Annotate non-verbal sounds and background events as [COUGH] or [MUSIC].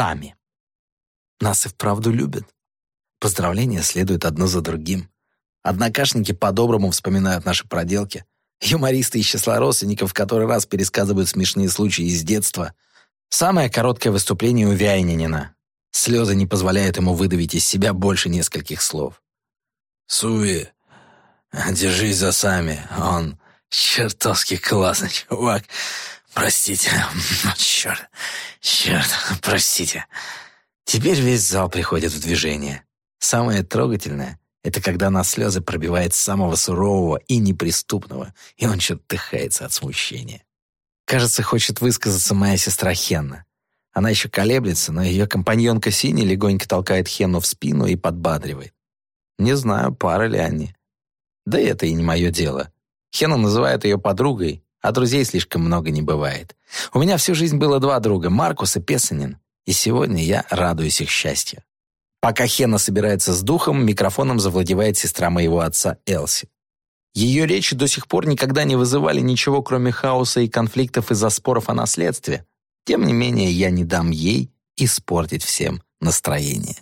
сами. Нас и вправду любят. Поздравления следуют одно за другим. Однокашники по-доброму вспоминают наши проделки. Юмористы из числа в который раз пересказывают смешные случаи из детства. Самое короткое выступление у Вяйнинина. Слезы не позволяют ему выдавить из себя больше нескольких слов. «Суи, держись за сами. Он чертовски классный чувак. Простите. [LAUGHS] Черт, черт, простите». Теперь весь зал приходит в движение. Самое трогательное — это когда на слезы пробивает самого сурового и неприступного, и он чертыхается от смущения. Кажется, хочет высказаться моя сестра Хенна. Она еще колеблется, но ее компаньонка Синий легонько толкает Хенну в спину и подбадривает. Не знаю, пара ли они. Да это и не мое дело. Хенна называет ее подругой, а друзей слишком много не бывает. У меня всю жизнь было два друга, Маркус и Песанин, и сегодня я радуюсь их счастью. Пока Хена собирается с духом, микрофоном завладевает сестра моего отца Элси. Ее речи до сих пор никогда не вызывали ничего, кроме хаоса и конфликтов из-за споров о наследстве. Тем не менее, я не дам ей испортить всем настроение.